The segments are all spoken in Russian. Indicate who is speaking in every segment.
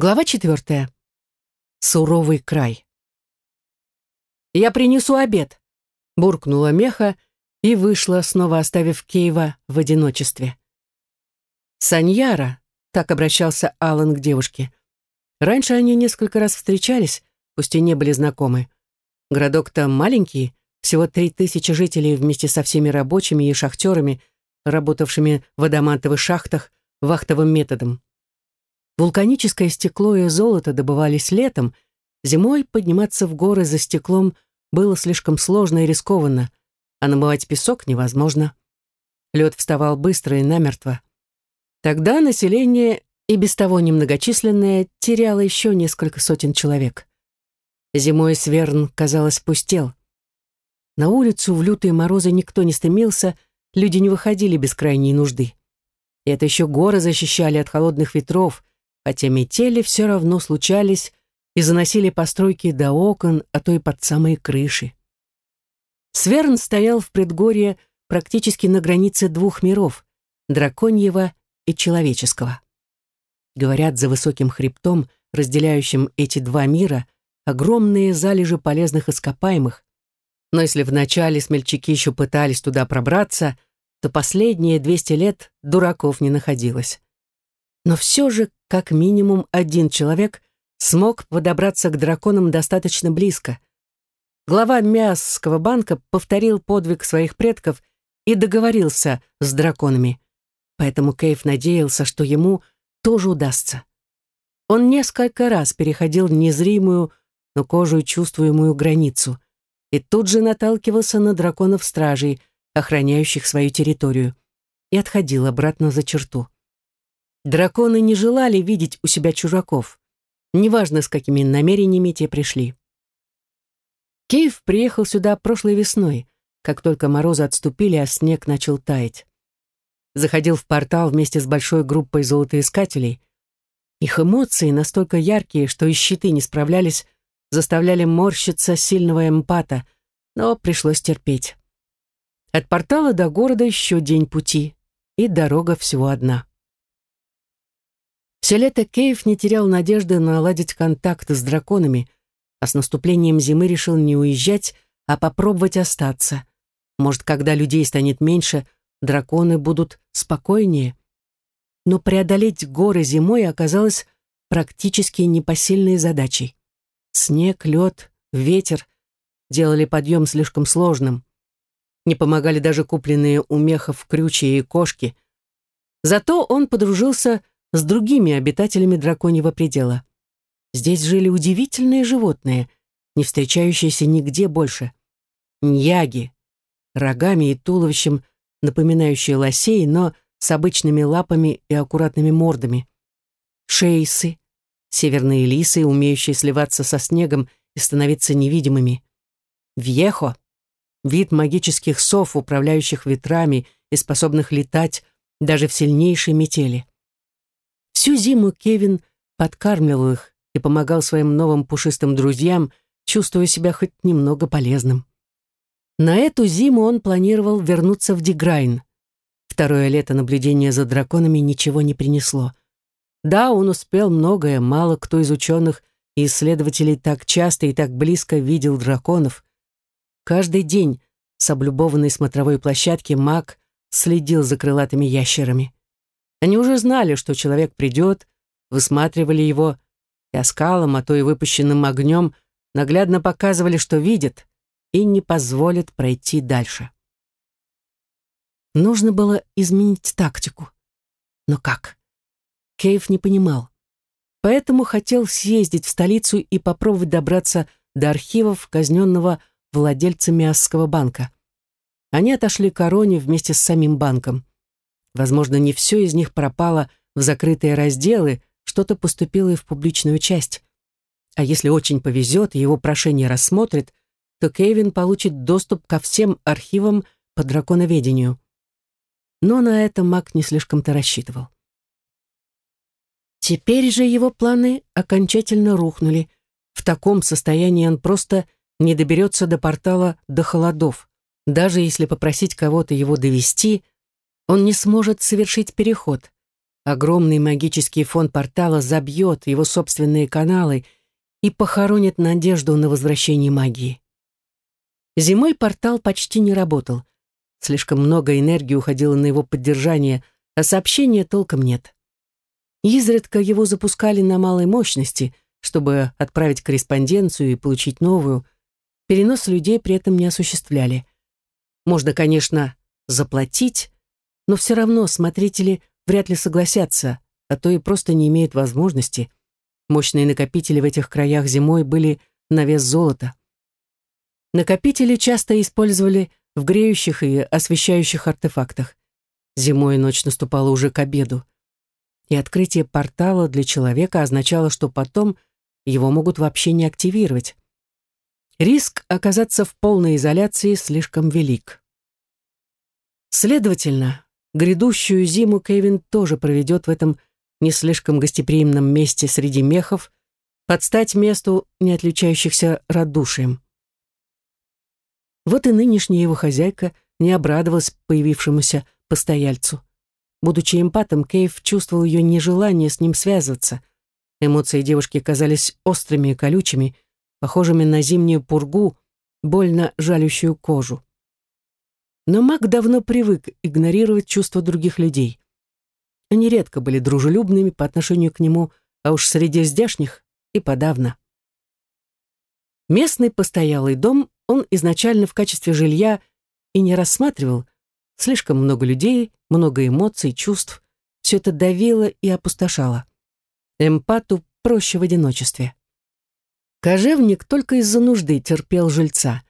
Speaker 1: Глава четвертая. Суровый край. «Я принесу обед», — буркнула Меха и вышла, снова оставив Кейва в одиночестве. «Саньяра», — так обращался Алан к девушке. Раньше они несколько раз встречались, пусть и не были знакомы. Городок-то маленький, всего три тысячи жителей вместе со всеми рабочими и шахтерами, работавшими в адамантовых шахтах вахтовым методом. Вулканическое стекло и золото добывались летом, зимой подниматься в горы за стеклом было слишком сложно и рискованно, а намывать песок невозможно. Лед вставал быстро и намертво. Тогда население, и без того немногочисленное, теряло еще несколько сотен человек. Зимой Сверн, казалось, пустел. На улицу в лютые морозы никто не стремился, люди не выходили без крайней нужды. И это еще горы защищали от холодных ветров, хотя метели все равно случались и заносили постройки до окон, а то и под самые крыши. Сверн стоял в предгорье практически на границе двух миров — драконьего и человеческого. Говорят, за высоким хребтом, разделяющим эти два мира, огромные залежи полезных ископаемых, но если вначале смельчаки еще пытались туда пробраться, то последние 200 лет дураков не находилось. Но все же, как минимум, один человек смог подобраться к драконам достаточно близко. Глава Мясского банка повторил подвиг своих предков и договорился с драконами. Поэтому Кейв надеялся, что ему тоже удастся. Он несколько раз переходил незримую, но кожей чувствуемую границу и тут же наталкивался на драконов-стражей, охраняющих свою территорию, и отходил обратно за черту. Драконы не желали видеть у себя чужаков. Неважно, с какими намерениями те пришли. Кейв приехал сюда прошлой весной, как только морозы отступили, а снег начал таять. Заходил в портал вместе с большой группой золотоискателей. Их эмоции настолько яркие, что и щиты не справлялись, заставляли морщиться сильного эмпата, но пришлось терпеть. От портала до города еще день пути, и дорога всего одна. Все лето Кейв не терял надежды наладить контакт с драконами, а с наступлением зимы решил не уезжать, а попробовать остаться. Может, когда людей станет меньше, драконы будут спокойнее. Но преодолеть горы зимой оказалось практически непосильной задачей. Снег, лед, ветер делали подъем слишком сложным. Не помогали даже купленные у мехов крючья и кошки. Зато он подружился с другими обитателями драконьего предела. Здесь жили удивительные животные, не встречающиеся нигде больше. Ньяги, рогами и туловищем, напоминающие лосей, но с обычными лапами и аккуратными мордами. Шейсы, северные лисы, умеющие сливаться со снегом и становиться невидимыми. Вьехо, вид магических сов, управляющих ветрами и способных летать даже в сильнейшей метели. Всю зиму Кевин подкармливал их и помогал своим новым пушистым друзьям, чувствуя себя хоть немного полезным. На эту зиму он планировал вернуться в Диграйн. Второе лето наблюдения за драконами ничего не принесло. Да, он успел многое, мало кто из ученых и исследователей так часто и так близко видел драконов. Каждый день с облюбованной смотровой площадки маг следил за крылатыми ящерами. Они уже знали, что человек придет, высматривали его и оскалом, а то и выпущенным огнем наглядно показывали, что видят, и не позволят пройти дальше. Нужно было изменить тактику. Но как? Кейв не понимал. Поэтому хотел съездить в столицу и попробовать добраться до архивов казненного владельца Миасского банка. Они отошли к Ороне вместе с самим банком. Возможно, не все из них пропало в закрытые разделы, что-то поступило и в публичную часть. А если очень повезет и его прошение рассмотрят, то Кевин получит доступ ко всем архивам по драконоведению. Но на это маг не слишком-то рассчитывал. Теперь же его планы окончательно рухнули. В таком состоянии он просто не доберется до портала до холодов. Даже если попросить кого-то его довести, он не сможет совершить переход, огромный магический фон портала забьет его собственные каналы и похоронит надежду на возвращение магии. Зимой портал почти не работал. Слишком много энергии уходило на его поддержание, а сообщения толком нет. Изредка его запускали на малой мощности, чтобы отправить корреспонденцию и получить новую. Перенос людей при этом не осуществляли. Можно, конечно, заплатить, но все равно смотрители вряд ли согласятся, а то и просто не имеют возможности. Мощные накопители в этих краях зимой были на вес золота. Накопители часто использовали в греющих и освещающих артефактах. Зимой ночь наступала уже к обеду. И открытие портала для человека означало, что потом его могут вообще не активировать. Риск оказаться в полной изоляции слишком велик. Следовательно, грядущую зиму Кевин тоже проведет в этом не слишком гостеприимном месте среди мехов, под стать месту, не отличающихся радушием. Вот и нынешняя его хозяйка не обрадовалась появившемуся постояльцу. Будучи эмпатом, Кейв чувствовал ее нежелание с ним связываться. Эмоции девушки казались острыми и колючими, похожими на зимнюю пургу, больно жалющую кожу. Но маг давно привык игнорировать чувства других людей. Они редко были дружелюбными по отношению к нему, а уж среди здешних и подавно. Местный постоялый дом он изначально в качестве жилья и не рассматривал. Слишком много людей, много эмоций, чувств. Все это давило и опустошало. Эмпату проще в одиночестве. Кожевник только из-за нужды терпел жильца.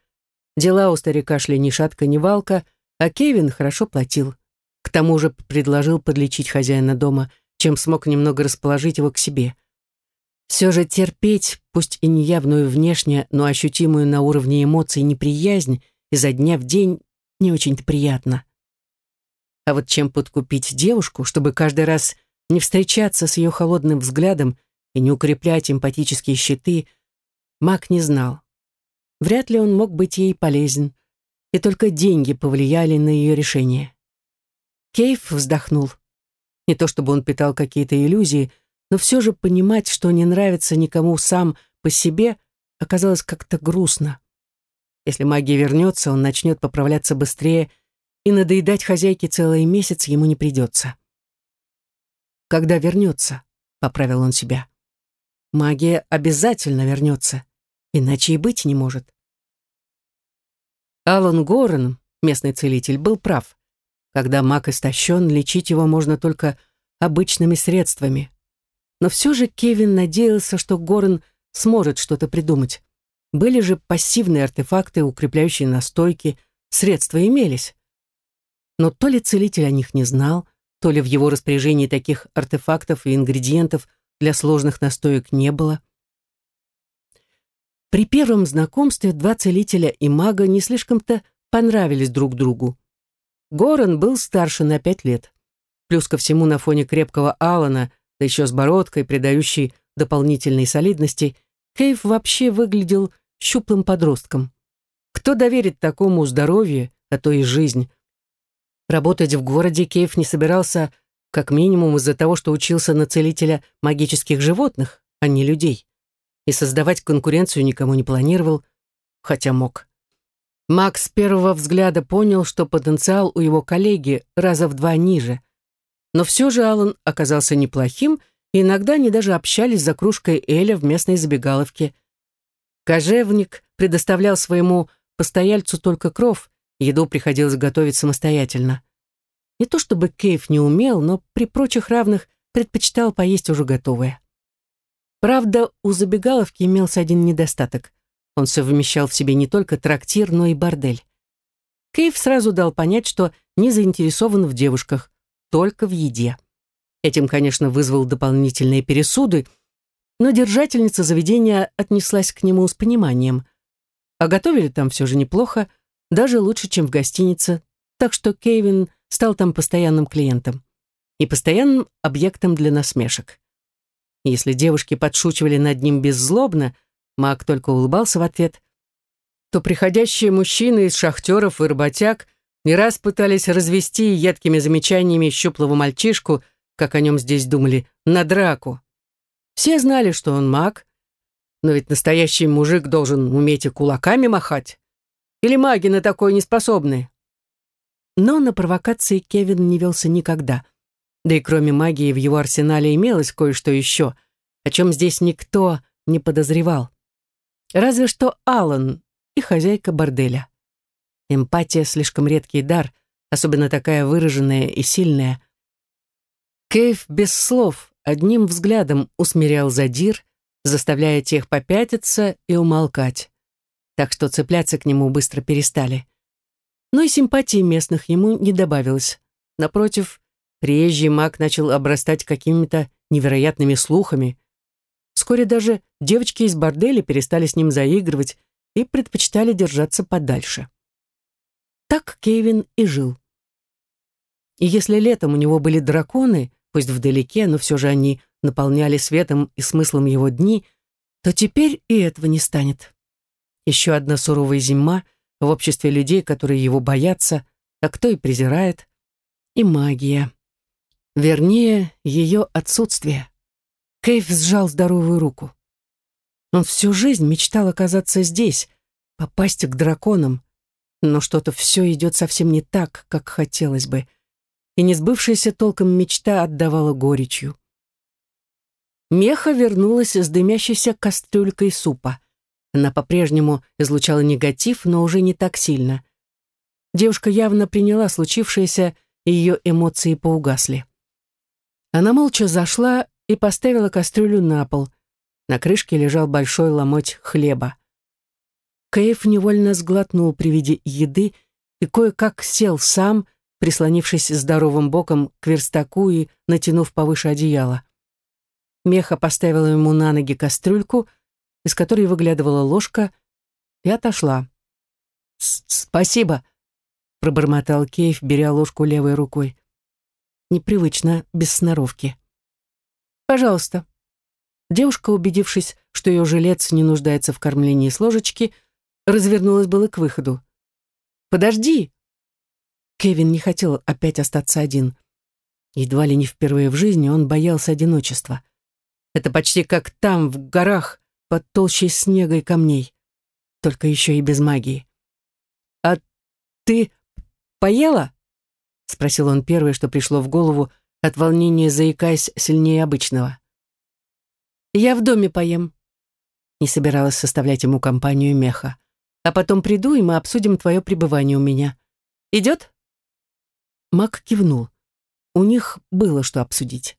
Speaker 1: Дела у старика шли ни шатка, ни валка, а Кевин хорошо платил. К тому же предложил подлечить хозяина дома, чем смог немного расположить его к себе. Все же терпеть, пусть и неявную внешне, но ощутимую на уровне эмоций неприязнь изо дня в день не очень-то приятно. А вот чем подкупить девушку, чтобы каждый раз не встречаться с ее холодным взглядом и не укреплять эмпатические щиты, маг не знал. Вряд ли он мог быть ей полезен, и только деньги повлияли на ее решение. Кейф вздохнул. Не то чтобы он питал какие-то иллюзии, но все же понимать, что не нравится никому сам по себе, оказалось как-то грустно. Если магия вернется, он начнет поправляться быстрее, и надоедать хозяйке целый месяц ему не придется. «Когда вернется», — поправил он себя. «Магия обязательно вернется иначе и быть не может. Алан Горен, местный целитель, был прав. Когда маг истощен, лечить его можно только обычными средствами. Но все же Кевин надеялся, что Горен сможет что-то придумать. Были же пассивные артефакты, укрепляющие настойки, средства имелись. Но то ли целитель о них не знал, то ли в его распоряжении таких артефактов и ингредиентов для сложных настоек не было. При первом знакомстве два целителя и мага не слишком-то понравились друг другу. Горан был старше на пять лет. Плюс ко всему на фоне крепкого Алана, да еще с бородкой, придающей дополнительной солидности, Кейв вообще выглядел щуплым подростком. Кто доверит такому здоровье, а то и жизнь? Работать в городе Кейв не собирался как минимум из-за того, что учился на целителя магических животных, а не людей и создавать конкуренцию никому не планировал, хотя мог. Макс с первого взгляда понял, что потенциал у его коллеги раза в два ниже. Но все же Алан оказался неплохим, и иногда они даже общались за кружкой Эля в местной забегаловке. Кожевник предоставлял своему постояльцу только кров, еду приходилось готовить самостоятельно. Не то чтобы Кейв не умел, но при прочих равных предпочитал поесть уже готовое. Правда, у забегаловки имелся один недостаток. Он совмещал в себе не только трактир, но и бордель. Кейв сразу дал понять, что не заинтересован в девушках, только в еде. Этим, конечно, вызвал дополнительные пересуды, но держательница заведения отнеслась к нему с пониманием. А готовили там все же неплохо, даже лучше, чем в гостинице, так что Кевин стал там постоянным клиентом и постоянным объектом для насмешек. Если девушки подшучивали над ним беззлобно, маг только улыбался в ответ, то приходящие мужчины из шахтеров и работяг не раз пытались развести едкими замечаниями щуплого мальчишку, как о нем здесь думали, на драку. Все знали, что он маг, но ведь настоящий мужик должен уметь и кулаками махать. Или маги на такое не способны? Но на провокации Кевин не велся никогда. Да и кроме магии в его арсенале имелось кое-что еще, о чем здесь никто не подозревал. Разве что Алан и хозяйка борделя. Эмпатия — слишком редкий дар, особенно такая выраженная и сильная. Кейв без слов, одним взглядом усмирял задир, заставляя тех попятиться и умолкать. Так что цепляться к нему быстро перестали. Но и симпатии местных ему не добавилось. Напротив, приезжий маг начал обрастать какими-то невероятными слухами. Вскоре даже девочки из борделя перестали с ним заигрывать и предпочитали держаться подальше. Так Кевин и жил. И если летом у него были драконы, пусть вдалеке, но все же они наполняли светом и смыслом его дни, то теперь и этого не станет. Еще одна суровая зима в обществе людей, которые его боятся, а кто и презирает. И магия. Вернее, ее отсутствие. Кейв сжал здоровую руку. Он всю жизнь мечтал оказаться здесь, попасть к драконам, но что-то все идет совсем не так, как хотелось бы — и несбывшаяся толком мечта отдавала горечью. Меха вернулась с дымящейся кастрюлькой супа. Она по-прежнему излучала негатив, но уже не так сильно. Девушка явно приняла случившееся, и ее эмоции поугасли. Она молча зашла и поставила кастрюлю на пол. На крышке лежал большой ломоть хлеба. Кейф невольно сглотнул при виде еды и кое-как сел сам, прислонившись здоровым боком к верстаку и натянув повыше одеяло. Меха поставила ему на ноги кастрюльку, из которой выглядывала ложка, и отошла. «Спасибо», — пробормотал Кейв, беря ложку левой рукой. Непривычно, без сноровки. «Пожалуйста». Девушка, убедившись, что ее жилец не нуждается в кормлении с ложечки, развернулась было к выходу. «Подожди!» Кевин не хотел опять остаться один. Едва ли не впервые в жизни он боялся одиночества. Это почти как там, в горах, под толщей снега и камней. Только еще и без магии. «А ты поела?» — спросил он первое, что пришло в голову, от волнения заикаясь сильнее обычного. «Я в доме поем», — не собиралась составлять ему компанию меха. «А потом приду, и мы обсудим твое пребывание у меня. Идет?» Мак кивнул. У них было что обсудить.